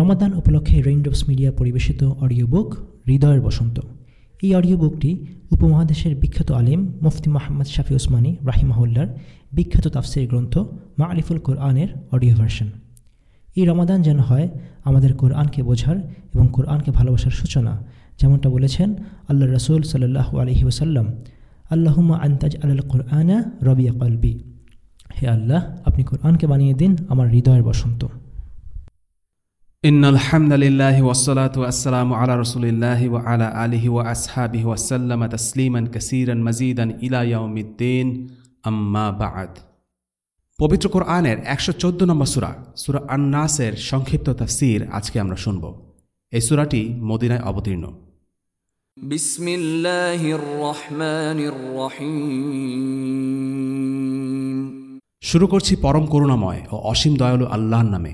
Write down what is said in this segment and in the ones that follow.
রমাদান উপলক্ষে Raindrops media পরিবেশিত audio book হৃদয়ের বসন্ত। এই অডিও বুকটি উপমহাদেশের বিখ্যাত আলিম মুফতি মোহাম্মদ শাফি ওসমানী রাহিমাহুল্লার বিখ্যাত তাফসির গ্রন্থ মা আলিফুল কোরআনের অডিও ভার্সন এই রমাদান যেন হয় আমাদের কোরআনকে বোঝার এবং কোরআনকে ভালোবাসার সূচনা, যেমনটা বলেছেন আল্লাহ রসুল সাল্লাহ আলহি ওসাল্লাম আল্লাহুম্মা আন্তাজ আল কোরআনা রবিয়া কলবি। হে আল্লাহ, আপনি কোরআনকে বানিয়ে দিন আমার হৃদয়ের বসন্ত। إن الحمد لله والصلاة والسلام على رسول الله وعلى آله وأصحابه وسلم تسليما كثيرا مزيدا إلى يوم الدين أما بعد পবিত্র কোরআনের একশো চোদ্দ নম্বর সুরা সুরা আন্নাসের সংক্ষিপ্ত তাফসির আজকে আমরা শুনব এই সুরাটি মদিনায় অবতীর্ণ بسم الله الرحمن الرحيم শুরু করছি পরম করুণাময় ও অসীম দয়ালু আল্লাহর নামে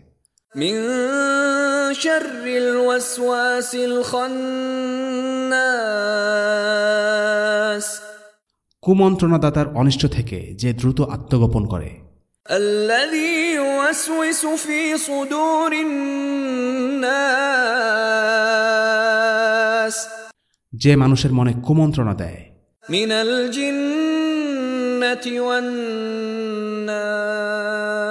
من شر الوسواس الخناس কুমন্ত্রণাদাতার অনিষ্ট থেকে যে দ্রুত আত্মগোপন করে الذي يوسوس في صدور الناس যে মানুষের মনে কুমন্ত্রণা দেয় من الجنة والناس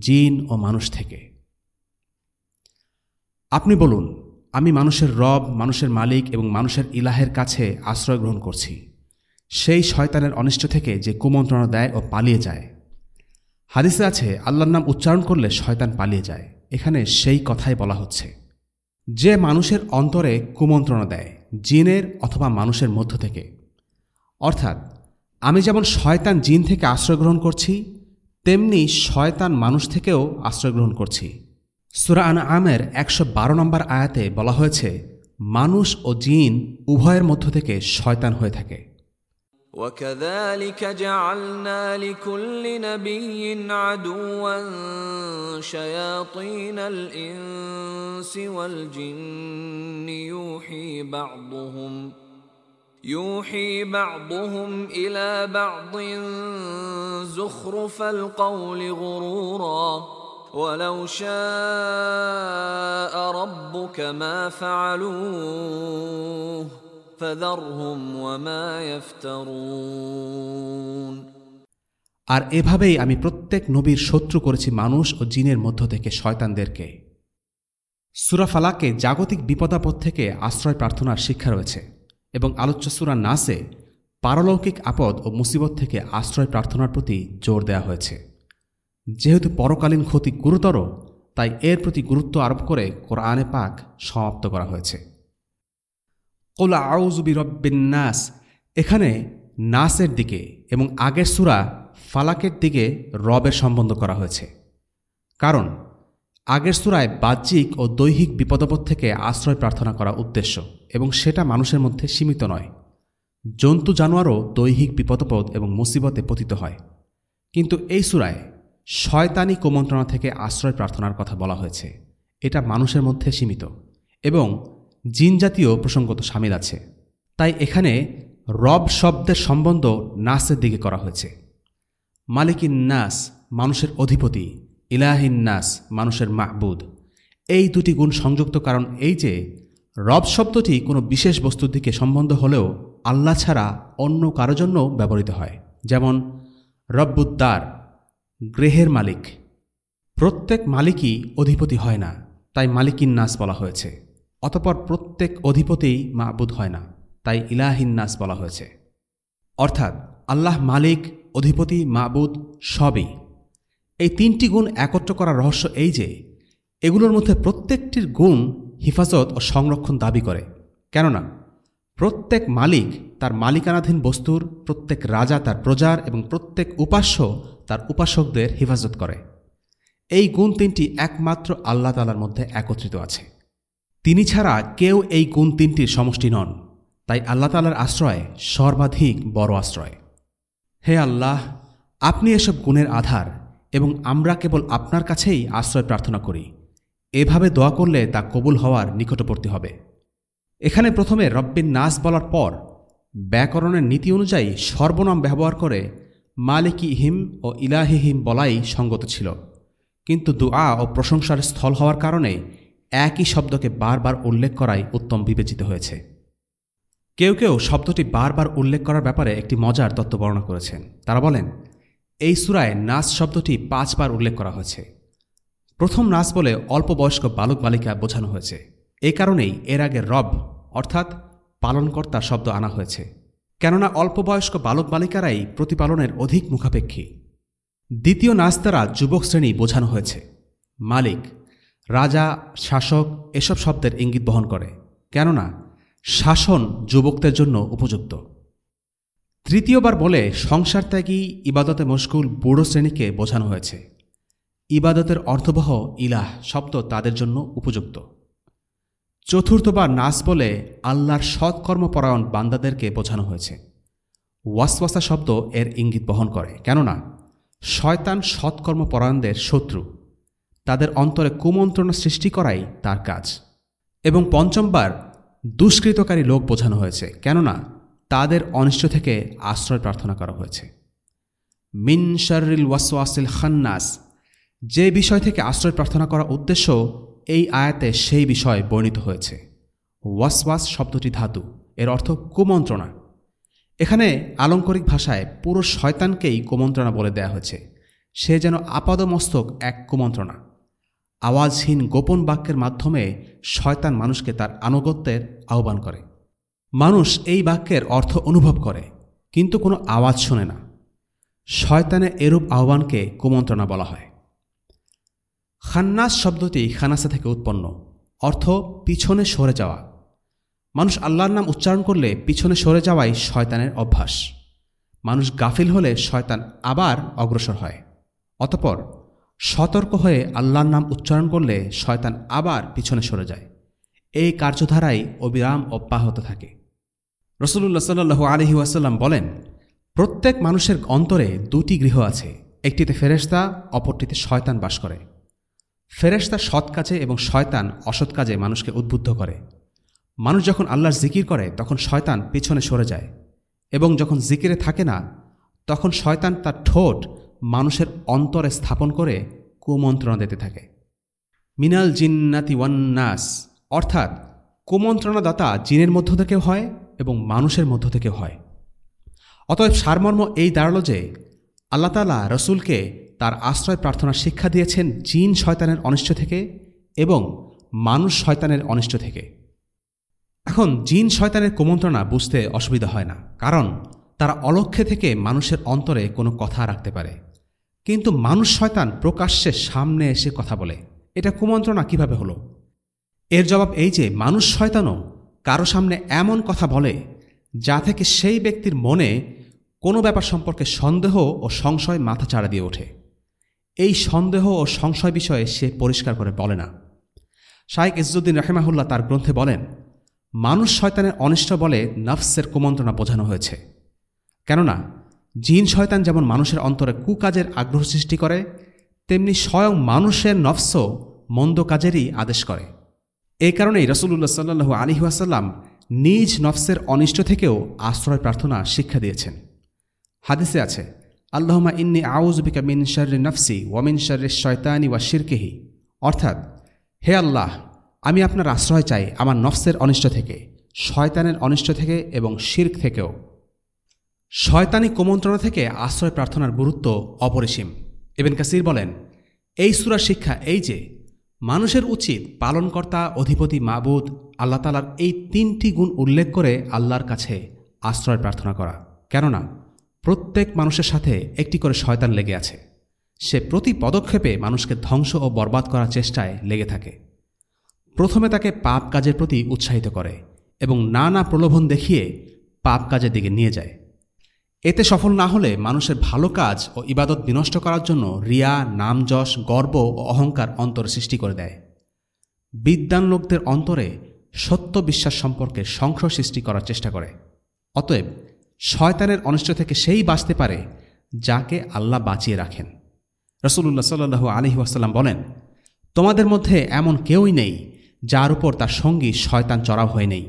জিন ও মানুষ থেকে। আপনি বলুন, আমি মানুষের রব, মানুষের মালিক এবং মানুষের ইলাহের কাছে আশ্রয় গ্রহণ করছি। সেই শয়তানের অনিষ্ট থেকে যে কুমন্ত্রণা দেয় ও পালিয়ে যায়। হাদিসে আছে, আল্লাহর নাম উচ্চারণ করলে শয়তান পালিয়ে যায়। এখানে সেই কথাই বলা হচ্ছে। যে মানুষের অন্তরে কুমন্ত্রণা দেয়, জিনের অথবা মানুষের মধ্য থেকে। অর্থাৎ, আমি যেমন শয়তান জিন থেকে আশ্রয় গ্রহণ করছি তেমনি শয়তান মানুষ থেকেও আশ্রয় গ্রহণ করছি সুরা আন আমের একশো বারো নম্বর আয়াতে বলা হয়েছে মানুষ ও জিন উভয়ের মধ্য থেকে শয়তান হয়ে থাকে وكذلك جعلنا لكل نبي عدوا شياطين الإنس والجن يوحي بعضهم يوحي بعضهم إلى بعض زخرف القول غرورا ولو شاء ربك ما فعلوه فذرهم وما يفترون আর এভাবেই আমি প্রত্যেক নবীর শত্রু করেছি মানুষ ও জিনের মধ্য থেকে শয়তানদেরকে সুরা ফালাকে জাগতিক বিপদাপদ থেকে আশ্রয় প্রার্থনার শিক্ষা রয়েছে এবং আলোচ্য সুরা নাসে পারলৌকিক আপদ ও মুসিবত থেকে আশ্রয় প্রার্থনার প্রতি জোর দেওয়া হয়েছে। যেহেতু পরকালীন ক্ষতি গুরুতর, তাই এর প্রতি গুরুত্ব আরোপ করে কোরআনে পাক সমাপ্ত করা হয়েছে। কোলা আউজুবি রব্বিন নাস, এখানে নাসের দিকে এবং আগের সুরা ফালাকের দিকে রবের সম্বন্ধ করা হয়েছে। কারণ আগের সুরায় বাহ্যিক ও দৈহিক বিপদপদ থেকে আশ্রয় প্রার্থনা করা উদ্দেশ্য, এবং সেটা মানুষের মধ্যে সীমিত নয়। জন্তু জানোয়ারও দৈহিক বিপদপদ এবং মুসিবতে পতিত হয়। কিন্তু এই সুরায় শয়তানি কুমন্ত্রণা থেকে আশ্রয় প্রার্থনার কথা বলা হয়েছে। এটা মানুষের মধ্যে সীমিত, এবং জিন জাতীয় প্রসঙ্গত সামিল আছে। তাই এখানে রব শব্দের সম্বন্ধ নাসের দিকে করা হয়েছে। মালিকিন নাস, মানুষের অধিপতি ইলাহিন নাস, মানুষের মাহবুদ। এই দুটি গুণ সংযুক্ত কারণ এই যে, রব শব্দটি কোনো বিশেষ বস্তুর দিকে সম্বন্ধ হলেও আল্লাহ ছাড়া অন্য কারও জন্য ব্যবহৃত হয়। যেমন রব্বুদ্দার গৃহের মালিক। প্রত্যেক মালিকই অধিপতি হয় না, তাই মালিকিন নাস বলা হয়েছে। অতপর প্রত্যেক অধিপতিই মাহবুদ হয় না, তাই ইলাহিন নাস বলা হয়েছে। অর্থাৎ, আল্লাহ মালিক, অধিপতি মাবুদ সবই এই তিনটি গুণ একত্র করার রহস্য এই যে, এগুলোর মধ্যে প্রত্যেকটির গুণ হিফাজত ও সংরক্ষণ দাবি করে। কেননা, প্রত্যেক মালিক তার মালিকানাধীন বস্তুর, প্রত্যেক রাজা তার প্রজার এবং প্রত্যেক উপাস্য তার উপাসকদের হেফাজত করে। এই গুণ তিনটি একমাত্র আল্লাহ তালার মধ্যে একত্রিত আছে। তিনি ছাড়া কেউ এই গুণ তিনটির সমষ্টি নন। তাই আল্লাহ তালার আশ্রয় সর্বাধিক বড় আশ্রয়। হে আল্লাহ, আপনি এসব গুণের আধার এবং আমরা কেবল আপনার কাছেই আশ্রয় প্রার্থনা করি। এভাবে দোয়া করলে তা কবুল হওয়ার নিকটবর্তী হবে। এখানে প্রথমে রব্বিন নাস বলার পর ব্যাকরণের নীতি অনুযায়ী সর্বনাম ব্যবহার করে মালিকি হিম ও ইলাহিহিম বলাই সঙ্গত ছিল। কিন্তু দুআ ও প্রশংসার স্থল হওয়ার কারণে একই শব্দকে বারবার উল্লেখ করাই উত্তম বিবেচিত হয়েছে। কেউ কেউ শব্দটি বারবার উল্লেখ করার ব্যাপারে একটি মজার তত্ত্ব বর্ণনা করেছেন। তারা বলেন এই সুরায় নাচ শব্দটি পাঁচবার উল্লেখ করা হয়েছে। প্রথম নাচ বলে অল্প বয়স্ক বালক বালিকা বোঝানো হয়েছে। এ কারণেই এর আগে রব, অর্থাৎ পালনকর্তা শব্দ আনা হয়েছে। কেননা অল্প বয়স্ক বালক বালিকারাই প্রতিপালনের অধিক মুখাপেক্ষী। দ্বিতীয় নাচ দ্বারা যুবক শ্রেণি বোঝানো হয়েছে। মালিক, রাজা, শাসক এসব শব্দের ইঙ্গিত বহন করে। কেননা শাসন যুবকদের জন্য উপযুক্ত। তৃতীয়বার বলে সংসার ত্যাগী ইবাদতে মশগুল বুড়ো শ্রেণীকে বোঝানো হয়েছে। ইবাদতের অর্থবহ ইলাহ শব্দ তাদের জন্য উপযুক্ত। চতুর্থবার নাস বলে আল্লাহর সৎকর্মপরায়ণ বান্দাদেরকে বোঝানো হয়েছে। ওয়াসওয়াসা শব্দ এর ইঙ্গিত বহন করে, কেননা শয়তান সৎকর্মপরায়ণদের শত্রু। তাদের অন্তরে কুমন্ত্রণা সৃষ্টি করাই তার কাজ। এবং পঞ্চমবার দুষ্কৃতকারী লোক বোঝানো হয়েছে, কেননা তাদের অনিষ্ট থেকে আশ্রয় প্রার্থনা করা হয়েছে। মিন শারিল ওয়াসওয়াসিল খান্নাস, যে বিষয় থেকে আশ্রয় প্রার্থনা করা উদ্দেশ্য এই আয়াতে সেই বিষয় বর্ণিত হয়েছে। ওয়াসওয়াস শব্দটি ধাতু, এর অর্থ কুমন্ত্রণা। এখানে আলঙ্করিক ভাষায় পুরো শয়তানকেই কুমন্ত্রণা বলে দেয়া হয়েছে। সে যেন আপাদমস্তক এক কুমন্ত্রণা। আওয়াজহীন গোপন বাক্যের মাধ্যমে শয়তান মানুষকে তার আনুগত্যের আহ্বান করে। মানুষ এই বাক্যের অর্থ অনুভব করে, কিন্তু কোনো আওয়াজ শোনে না। শয়তানের এরূপ আহ্বানকে কুমন্ত্রণা বলা হয়। খান্নাস শব্দটি খানাসা থেকে উৎপন্ন, অর্থ পিছনে সরে যাওয়া। মানুষ আল্লাহর নাম উচ্চারণ করলে পিছনে সরে যাওয়াই শয়তানের অভ্যাস। মানুষ গাফিল হলে শয়তান আবার অগ্রসর হয়। অতপর সতর্ক হয়ে আল্লাহর নাম উচ্চারণ করলে শয়তান আবার পিছনে সরে যায়। এই কার্যধারাই অবিরাম অব্যাহত থাকে। রসুল্লাহ সাল্লু আলহি ওয়াসাল্লাম বলেন, প্রত্যেক মানুষের অন্তরে দুটি গৃহ আছে, একটিতে ফেরেস্তা অপরটিতে শয়তান বাস করে। ফেরেস্তা সৎ কাজে এবং শয়তান অসৎ কাজে মানুষকে উদ্বুদ্ধ করে। মানুষ যখন আল্লাহর জিকির করে, তখন শয়তান পিছনে সরে যায় এবং যখন জিকিরে থাকে না, তখন শয়তান তার ঠোঁট মানুষের অন্তরে স্থাপন করে কুমন্ত্রণা দিতে থাকে। মিনাল জিন্নাতি ওয়ান্নাস অর্থাৎ কুমন্ত্রণাদাতা জিনের মধ্য থেকেও হয় এবং মানুষের মধ্য থেকে হয়। অতএব সারমর্ম এই দাঁড়াল যে, আল্লাহ তালা রসুলকে তার আশ্রয় প্রার্থনার শিক্ষা দিয়েছেন জিন শয়তানের অনিষ্ট থেকে এবং মানুষ শয়তানের অনিষ্ট থেকে। এখন জিন শয়তানের কুমন্ত্রণা বুঝতে অসুবিধা হয় না, কারণ তারা অলক্ষ্যে থেকে মানুষের অন্তরে কোনো কথা রাখতে পারে। কিন্তু মানুষ শয়তান প্রকাশ্যে সামনে এসে কথা বলে। এটা কুমন্ত্রণা কীভাবে হলো? এর জবাব এই যে, মানুষ শয়তানও কারও সামনে এমন কথা বলে যা থেকে সেই ব্যক্তির মনে কোনো ব্যাপার সম্পর্কে সন্দেহ ও সংশয় মাথা চাড়া দিয়ে ওঠে। এই সন্দেহ ও সংশয় বিষয়ে সে পরিষ্কার করে বলে না। শাইক ইজুদ্দিন রাহেমাহুল্লাহ তার গ্রন্থে বলেন, মানুষ শয়তানের অনিষ্ট বলে নফসের কুমন্ত্রণা বোঝানো হয়েছে। কেননা, জিন শয়তান যেমন মানুষের অন্তরে কুকাজের আগ্রহ সৃষ্টি করে, তেমনি স্বয়ং মানুষের নফসও মন্দ কাজেরই আদেশ করে। এই কারণেই রসুল্লাহ সাল্লু আলী ওয়াসাল্লাম নিজ নফসের অনিষ্ট থেকেও আশ্রয় প্রার্থনা শিক্ষা দিয়েছেন। হাদিসে আছে আল্লাহমা ইন্নি আউজবিকা মিন শর্রে নফসি ওয়ামিন শর্রে শয়তানি ওয়া শিরকেহি। অর্থাৎ, হে আল্লাহ, আমি আপনার আশ্রয় চাই আমার নফসের অনিষ্ট থেকে, শয়তানের অনিষ্ট থেকে এবং শির্ক থেকেও। শয়তানি কুমন্ত্রণা থেকে আশ্রয় প্রার্থনার গুরুত্ব অপরিসীম। এবেন কাসির বলেন, এই সুরার শিক্ষা এই যে মানুষের উচিত পালনকর্তা, অধিপতি, মাবুদ, আল্লাহ তালার এই তিনটি গুণ উল্লেখ করে আল্লাহর কাছে আশ্রয় প্রার্থনা করা। কেননা, প্রত্যেক মানুষের সাথে একটি করে শয়তান লেগে আছে। সে প্রতি পদক্ষেপে মানুষকে ধ্বংস ও বরবাদ করার চেষ্টায় লেগে থাকে। প্রথমে তাকে পাপ কাজের প্রতি উৎসাহিত করে এবং নানা প্রলোভন দেখিয়ে পাপ কাজের দিকে নিয়ে যায়। এতে সফল না হলে মানুষের ভালো কাজ ও ইবাদত বিনষ্ট করার জন্য রিয়া, নামযশ, গর্ব ও অহংকার অন্তর সৃষ্টি করে দেয়। বিদ্যান লোকদের অন্তরে সত্য বিশ্বাস সম্পর্কে সংশয় সৃষ্টি করার চেষ্টা করে। অতএব শয়তানের অনিষ্ট থেকে সেই বাঁচতে পারে যাকে আল্লাহ বাঁচিয়ে রাখেন। রসুল্লাহ সাল্লু আলহি ওয়াসাল্লাম বলেন, তোমাদের মধ্যে এমন কেউই নেই যার উপর তার সঙ্গী শয়তান চড়াও হয়ে নেই।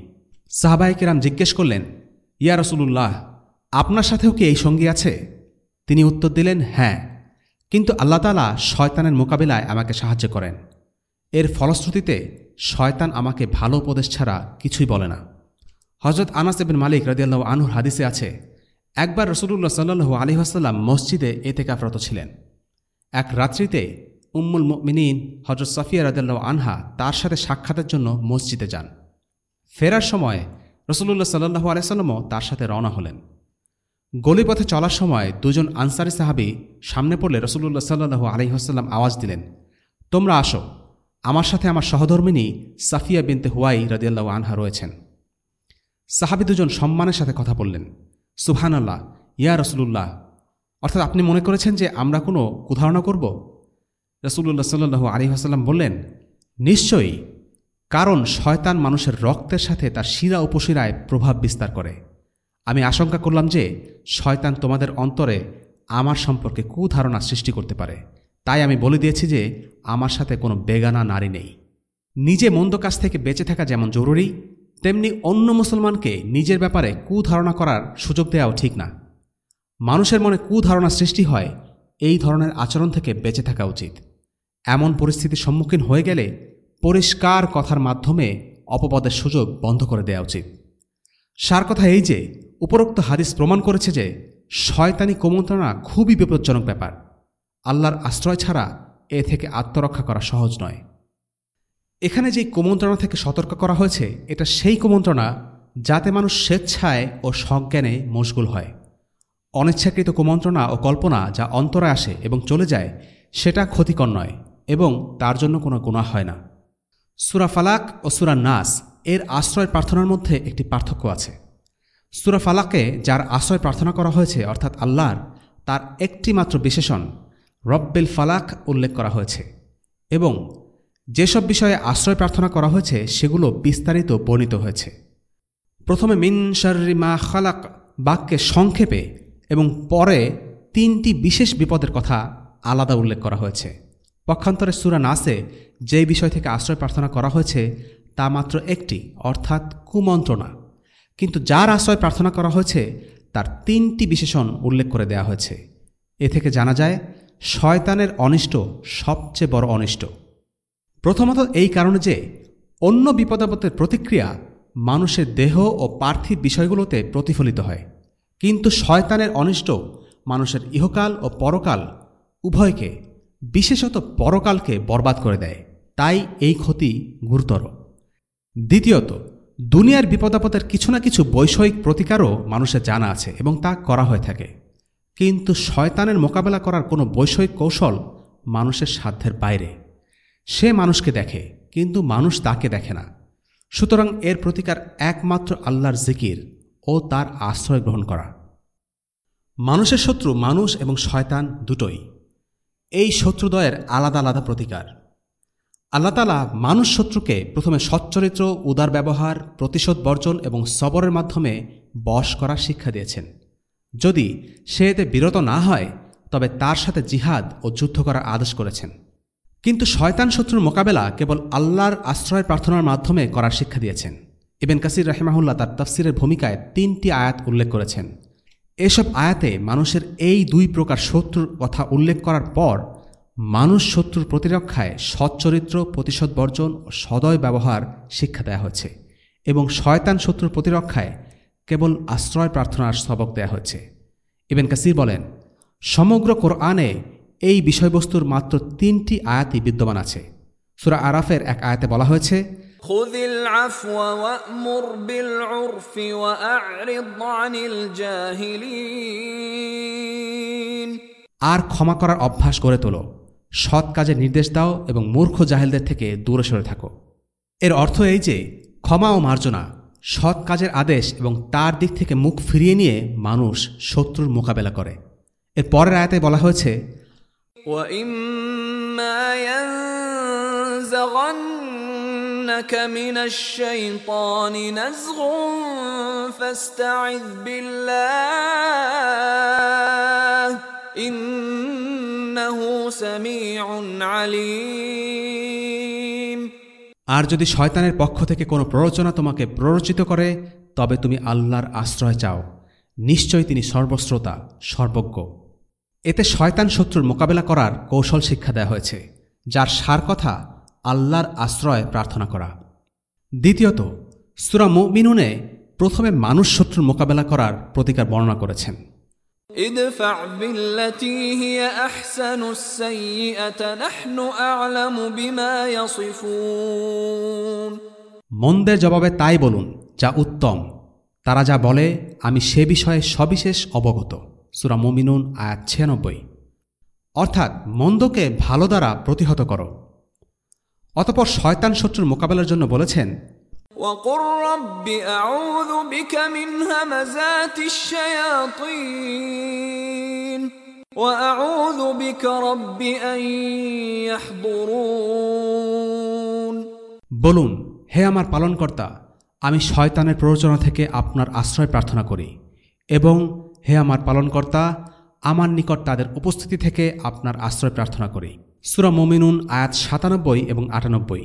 সাহাবাহিকেরাম জিজ্ঞেস করলেন, ইয়া রসুল্লাহ আপনার সাথেও কি এই সঙ্গী আছে? তিনি উত্তর দিলেন হ্যাঁ। কিন্তু আল্লাহ তালা শয়তানের মোকাবিলায় আমাকে সাহায্য করেন। এর ফলশ্রুতিতে শয়তান আমাকে ভালো উপদেশ ছাড়া কিছুই বলে না। হজরত আনাস এবিন মালিক রদিয়াল্লাহ আনুর হাদিসে আছে, একবার রসুল্লাহ সাল্লু আলী আসাল্লাম মসজিদে এতেকাফরত ছিলেন। এক রাত্রিতে উম্মুল মিনীন হজরত সাফিয়া রদাল্লাহ আনহা তার সাথে সাক্ষাতের জন্য মসজিদে যান। ফেরার সময় রসুল্লাহ সাল্লু আলাইসাল্লামও তার সাথে রওনা হলেন। গলিপথে চলার সময় দুজন আনসারি সাহাবি সামনে পড়লে রসুল্লাহ সাল্লু আলহিহাস্লাম আওয়াজ দিলেন, তোমরা আসো, আমার সাথে আমার সহধর্মিনী সাফিয়া বিনতে হুয়াই রদিয়াল্লাহ আনহা রয়েছেন। সাহাবি দুজন সম্মানের সাথে কথা বললেন সুবহান আল্লাহ ইয়া রসুল্লাহ অর্থাৎ আপনি মনে করেছেন যে আমরা কোনো কুধারণা করব? রসুল্লাহ সাল্লু আলী আসাল্লাম বললেন, নিশ্চয়ই, কারণ শয়তান মানুষের রক্তের সাথে তার শিরা উপশিরায় প্রভাব বিস্তার করে। আমি আশঙ্কা করলাম যে শয়তান তোমাদের অন্তরে আমার সম্পর্কে কুধারণা সৃষ্টি করতে পারে। তাই আমি বলে দিয়েছি যে আমার সাথে কোনো বেগানা নারী নেই। নিজে মন্দ কাজ থেকে বেঁচে থাকা যেমন জরুরি, তেমনি অন্য মুসলমানকে নিজের ব্যাপারে কুধারণা করার সুযোগ দেওয়াও ঠিক না। মানুষের মনে কুধারণা সৃষ্টি হয়, এই ধরনের আচরণ থেকে বেঁচে থাকা উচিত। এমন পরিস্থিতির সম্মুখীন হয়ে গেলে পরিষ্কার কথার মাধ্যমে অপপদের সুযোগ বন্ধ করে দেওয়া উচিত। সার কথা এই যে উপরোক্ত হাদিস প্রমাণ করেছে যে শয়তানি কুমন্ত্রণা খুবই বিপজ্জনক ব্যাপার। আল্লাহর আশ্রয় ছাড়া এ থেকে আত্মরক্ষা করা সহজ নয়। এখানে যেই কুমন্ত্রণা থেকে সতর্ক করা হয়েছে, এটা সেই কুমন্ত্রণা যাতে মানুষ স্বেচ্ছায় ও সজ্ঞানে মশগুল হয়। অনিচ্ছাকৃত কুমন্ত্রণা ও কল্পনা যা অন্তরে আসে এবং চলে যায়, সেটা ক্ষতিকর নয় এবং তার জন্য কোনো গুণা হয় না। সুরা ফালাক ও সুরা নাস, এর আশ্রয় প্রার্থনার মধ্যে একটি পার্থক্য আছে। সুরা ফালাকে, যার আশ্রয় প্রার্থনা করা হয়েছে, অর্থাৎ আল্লাহর, তার একটি মাত্র বিশেষণ, রব্বেল ফালাক উল্লেখ করা হয়েছে। এবং যেসব বিষয়ে আশ্রয় প্রার্থনা করা হয়েছে, সেগুলো বিস্তারিত বর্ণিত হয়েছে। প্রথমে, মিন মা খালাক, বাক্যে সংক্ষেপে এবং পরে তিনটি বিশেষ বিপদের কথা আলাদা উল্লেখ করা হয়েছে। পক্ষান্তরে সুরা নাসে যে বিষয় থেকে আশ্রয় প্রার্থনা করা হয়েছে, তা মাত্র একটি, অর্থাৎ কুমন্ত্রণা। কিন্তু যার আশ্রয় প্রার্থনা করা হয়েছে, তার তিনটি বিশেষণ উল্লেখ করে দেওয়া হয়েছে। এ থেকে জানা যায়, শয়তানের অনিষ্ট সবচেয়ে বড় অনিষ্ট। প্রথমত এই কারণে যে অন্য বিপদাপদের প্রতিক্রিয়া মানুষের দেহ ও পার্থিব বিষয়গুলোতে প্রতিফলিত হয়। কিন্তু শয়তানের অনিষ্ট মানুষের ইহকাল ও পরকাল উভয়কে, বিশেষত পরকালকে বরবাদ করে দেয়। তাই এই ক্ষতি গুরুতর। দ্বিতীয়ত দুনিয়ার বিপদাপদের কিছু না কিছু বৈষয়িক প্রতিকারও মানুষের জানা আছে এবং তা করা হয়ে থাকে। কিন্তু শয়তানের মোকাবেলা করার কোনো বৈষয়িক কৌশল মানুষের সাধ্যের বাইরে। সে মানুষকে দেখে, কিন্তু মানুষ তাকে দেখে না। সুতরাং এর প্রতিকার একমাত্র আল্লাহর জিকির ও তার আশ্রয় গ্রহণ করা। মানুষের শত্রু মানুষ এবং শয়তান দুটোই। এই শত্রুদয়ের আলাদা আলাদা প্রতিকার। আল্লাহতালা মানুষ শত্রুকে প্রথমে সচ্চরিত্র, উদার ব্যবহার, প্রতিশোধ বর্জন এবং সবরের মাধ্যমে বশ করার শিক্ষা দিয়েছেন। যদি সে এতে বিরত না হয়, তবে তার সাথে জিহাদ ও যুদ্ধ করার আদেশ করেছেন। কিন্তু শয়তান শত্রুর মোকাবেলা কেবল আল্লাহর আশ্রয় প্রার্থনার মাধ্যমে করার শিক্ষা দিয়েছেন। ইবেন কাসির রাহিমাহুল্লাহ তার তফসিরের ভূমিকায় তিনটি আয়াত উল্লেখ করেছেন। এসব আয়াতে মানুষের এই দুই প্রকার শত্রুর কথা উল্লেখ করার পর মানুষ শত্রুর প্রতিরক্ষায় সচ্চরিত্র প্রতিশোধ বর্জন ও সদয় ব্যবহার শিক্ষা দেওয়া হয়েছে এবং শয়তান শত্রুর প্রতিরক্ষায় কেবল আশ্রয় প্রার্থনার সবক দেয়া হয়েছে। ইবেন কাসির বলেন সমগ্র কোরআনে এই বিষয়বস্তুর মাত্র তিনটি আয়াতই বিদ্যমান আছে। সুরা আরাফের এক আয়াতে বলা হয়েছে আর ক্ষমা করার অভ্যাস করে তোলো। সৎ কাজের নির্দেশ দাও এবং মূর্খ জাহেলদের থেকে দূরে সরে থাকো। এর অর্থ এই যে, ক্ষমা ও মার্জনা, সৎ কাজের আদেশ এবং তার দিক থেকে মুখ ফিরিয়ে নিয়ে মানুষ শত্রুর মোকাবেলা করে। এর পরের আয়াতে বলা হয়েছে ইন আর যদি শয়তানের পক্ষ থেকে কোনো প্ররোচনা তোমাকে প্ররোচিত করে, তবে তুমি আল্লাহর আশ্রয় চাও। নিশ্চয়ই তিনি সর্বশ্রোতা, সর্বজ্ঞ। এতে শয়তান শত্রুর মোকাবেলা করার কৌশল শিক্ষা দেওয়া হয়েছে, যার সার কথা আল্লাহর আশ্রয় প্রার্থনা করা। দ্বিতীয়ত, সুরা মিনুনে প্রথমে মানুষ শত্রুর মোকাবেলা করার প্রতিকার বর্ণনা করেছেন। ادفع بالتي هي احسن السيئه نحن اعلم بما يصفون মন্দের জবাবে তাই বলুন যা উত্তম তারা যা বলে আমি সে বিষয়ে সবিশেষ অবগত সুরা মুমিনুন আয়াত ছিয়ানব্বই অর্থাৎ মন্দকে ভালো দ্বারা প্রতিহত করো অতপর শয়তান শত্রুর মোকাবেলার জন্য বলেছেন وقل رب اعوذ بك من همزات الشياطين واعوذ بك رب ان يحضرون বলুন হে আমার পালনকর্তা আমি শয়তানের প্ররোচনা থেকে আপনার আশ্রয় প্রার্থনা করি এবং হে আমার পালনকর্তা আমার নিকট তাদের উপস্থিতি থেকে আপনার আশ্রয় প্রার্থনা করি সুরা মোমিনুন আয়াত সাতানব্বই এবং আটানব্বই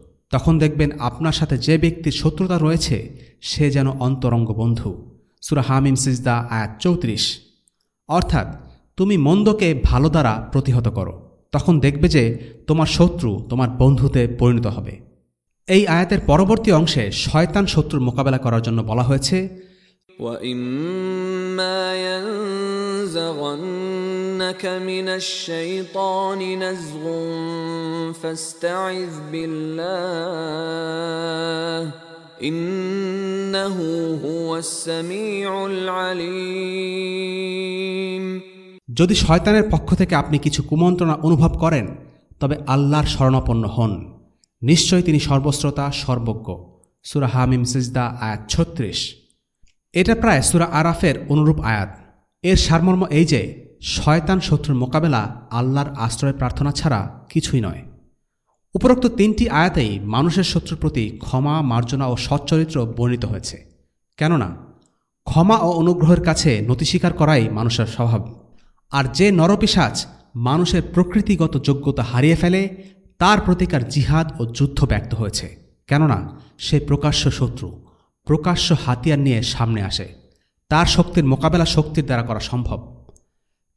তখন দেখবেন আপনার সাথে যে ব্যক্তির শত্রুতা রয়েছে, সে যেন অন্তরঙ্গ বন্ধু। সুরা হামিম সিজদা, আয়াত চৌত্রিশ। অর্থাৎ, তুমি মন্দকে ভালো দ্বারা প্রতিহত করো। তখন দেখবে যে, তোমার শত্রু তোমার বন্ধুতে পরিণত হবে। এই আয়াতের পরবর্তী অংশে শয়তান শত্রুর মোকাবেলা করার জন্য বলা হয়েছে واما ينزغنك من الشيطان نزغ فاستعذ بالله انه هو السميع العليم যদি শয়তানের পক্ষ থেকে আপনি কিছু কুমন্ত্রণা অনুভব করেন তবে আল্লাহর শরণাপন্ন হন নিশ্চয়ই তিনি সর্বশ্রোতা সর্বজ্ঞ সুরা হামিম সিজদা আয়াত ছত্রিশ এটা প্রায় সুরা আরাফের অনুরূপ আয়াত। এর সারমর্ম এই যে, শয়তান শত্রুর মোকাবেলা আল্লাহর আশ্রয় প্রার্থনা ছাড়া কিছুই নয়। উপরোক্ত তিনটি আয়াতেই মানুষের শত্রুর প্রতি ক্ষমা, মার্জনা ও সচ্চরিত্র বর্ণিত হয়েছে। কেননা, ক্ষমা ও অনুগ্রহের কাছে নতি স্বীকার করাই মানুষের স্বভাব। আর যে নরপিসাজ মানুষের প্রকৃতিগত যোগ্যতা হারিয়ে ফেলে, তার প্রতিকার জিহাদ ও যুদ্ধ ব্যক্ত হয়েছে। কেননা, সে প্রকাশ্য শত্রু। প্রকাশ্য হাতিয়ার নিয়ে সামনে আসে। তার শক্তির মোকাবেলা শক্তির দ্বারা করা সম্ভব।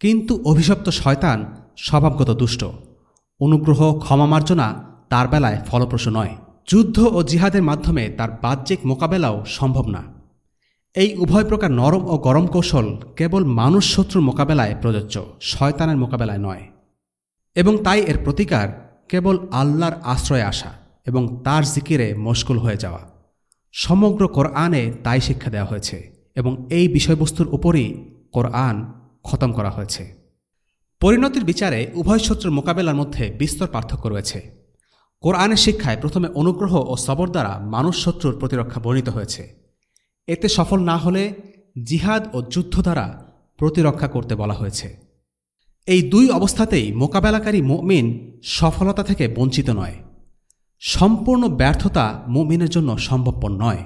কিন্তু অভিশপ্ত শয়তান স্বভাবগত দুষ্ট। অনুগ্রহ, ক্ষমা, মার্জনা তার বেলায় ফলপ্রসূ নয়। যুদ্ধ ও জিহাদের মাধ্যমে তার বাহ্যিক মোকাবেলাও সম্ভব না। এই উভয় প্রকার নরম ও গরম কৌশল কেবল মানুষ শত্রুর মোকাবেলায় প্রযোজ্য, শয়তানের মোকাবেলায় নয়। এবং তাই এর প্রতিকার কেবল আল্লাহর আশ্রয়ে আসা এবং তার জিকিরে মশগুল হয়ে যাওয়া। সমগ্র কোরআনে তাই শিক্ষা দেওয়া হয়েছে এবং এই বিষয়বস্তুর উপরই কোরআন খতম করা হয়েছে। পরিণতির বিচারে উভয় শত্রুর মোকাবেলার মধ্যে বিস্তর পার্থক্য রয়েছে। কোরআনের শিক্ষায় প্রথমে অনুগ্রহ ও সবর দ্বারা মানুষ শত্রুর প্রতিরক্ষা বর্ণিত হয়েছে। এতে সফল না হলে জিহাদ ও যুদ্ধ দ্বারা প্রতিরক্ষা করতে বলা হয়েছে। এই দুই অবস্থাতেই মোকাবেলাকারী মুমিন সফলতা থেকে বঞ্চিত নয়। সম্পূর্ণ ব্যর্থতা মুমিনের জন্য সম্ভবপর নয়।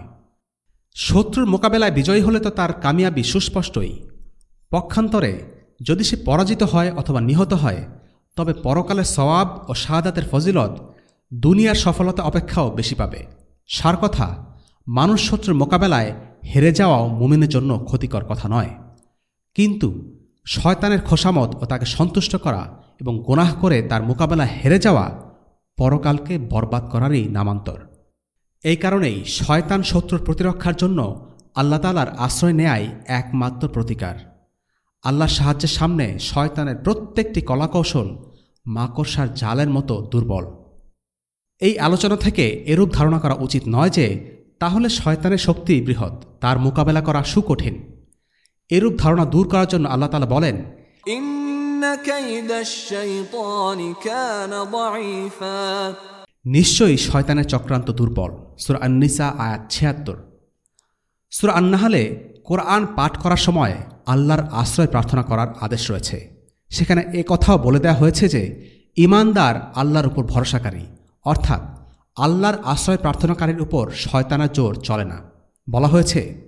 শত্রুর মোকাবেলায় বিজয়ী হলে তো তার কামিয়াবি সুস্পষ্টই। পক্ষান্তরে, যদি সে পরাজিত হয় অথবা নিহত হয়, তবে পরকালের সওয়াব ও শাহাদাতের ফজিলত দুনিয়ার সফলতা অপেক্ষাও বেশি পাবে। সার কথা, মানুষ শত্রুর মোকাবেলায় হেরে যাওয়াও মুমিনের জন্য ক্ষতিকর কথা নয়। কিন্তু শয়তানের খোসামত ও তাকে সন্তুষ্ট করা এবং গোনাহ করে তার মোকাবেলায় হেরে যাওয়া পরকালকে বরবাদ করারই নামান্তর। এই কারণেই শয়তান শত্রুর প্রতিরক্ষার জন্য আল্লাহ তালার আশ্রয় নেয়াই একমাত্র প্রতিকার। আল্লাহর সাহায্যের সামনে শয়তানের প্রত্যেকটি কলাকৌশল মাকড়সার জালের মতো দুর্বল। এই আলোচনা থেকে এরূপ ধারণা করা উচিত নয় যে, তাহলে শয়তানের শক্তি বৃহৎ, তার মোকাবেলা করা সুকঠিন। এরূপ ধারণা দূর করার জন্য আল্লাহ তালা বলেন إن নিশ্চয়ই শয়তানের চক্রান্ত দুর্বল। সুর আন্নিসা, আয়াত ছিয়াত্তর। সুর আন্নাহালে কোরআন পাঠ করার সময় আল্লাহর আশ্রয় প্রার্থনা করার আদেশ রয়েছে। সেখানে এ কথাও বলে দেওয়া হয়েছে যে, ইমানদার আল্লাহর উপর ভরসাকারী, অর্থাৎ আল্লাহর আশ্রয় প্রার্থনাকারীর উপর শয়তানা জোর চলে না। বলা হয়েছে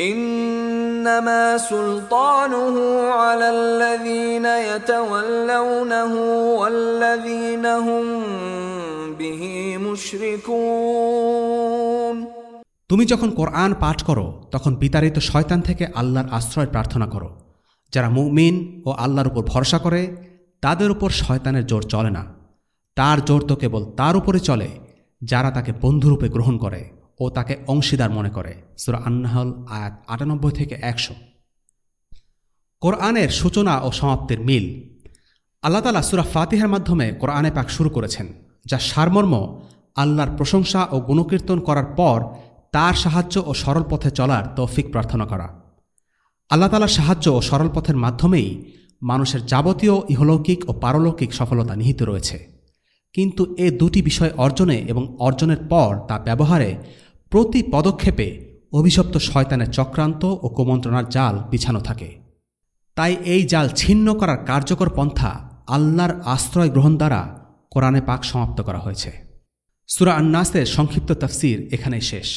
إنما سلطانه على الذين يتولونه والذين هم به مشركون তুমি যখন কোরআন পাঠ করো তখন বিতাড়িত শয়তান থেকে আল্লাহর আশ্রয় প্রার্থনা করো যারা মুমিন ও আল্লাহর উপর ভরসা করে তাদের উপর শয়তানের জোর চলে না তার জোর তো কেবল তার উপরে চলে যারা তাকে বন্ধুরূপে গ্রহণ করে ও তাকে অংশীদার মনে করে। সুরা আন্নাহল, আয়াত আটানব্বই থেকে একশো। কোরআনের সূচনা ও সমাপ্তির মিল। আল্লাহ তালা সুরা ফাতিহার মাধ্যমে কোরআনে পাক শুরু করেছেন, যা সারমর্ম, আল্লাহর প্রশংসা ও গুণকীর্তন করার পর তার সাহায্য ও সরল পথে চলার তৌফিক প্রার্থনা করা। আল্লাহ তালার সাহায্য ও সরল পথের মাধ্যমেই মানুষের যাবতীয় ইহলৌকিক ও পারলৌকিক সফলতা নিহিত রয়েছে। কিন্তু এ দুটি বিষয় অর্জনে এবং অর্জনের পর তা ব্যবহারে প্রতি পদক্ষেপে অভিশপ্ত শয়তানের চক্রান্ত ও কুমন্ত্রণার জাল বিছানো থাকে। তাই এই জাল ছিন্ন করার কার্যকর পন্থা আল্লাহর আশ্রয় গ্রহণ দ্বারা কোরআনে পাক সমাপ্ত করা হয়েছে। সুরা আন্নাসের সংক্ষিপ্ত তফসির এখানেই শেষ।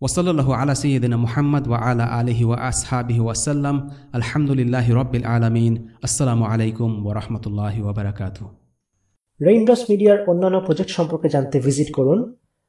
ওসল্লাহ আলা সৈয়দিন মোহাম্মদ ওয়া আলা আলহি ওয়া আসহাবিহি ওয়াসাল্লাম আলহামদুলিল্লাহ রব্বিল আলমিন। আসসালামু আলাইকুম ওরহমতুল্লাহি ওবরাকাতু রেইনড্রপস মিডিয়ার অন্যান্য প্রজেক্ট সম্পর্কে জানতে ভিজিট করুন।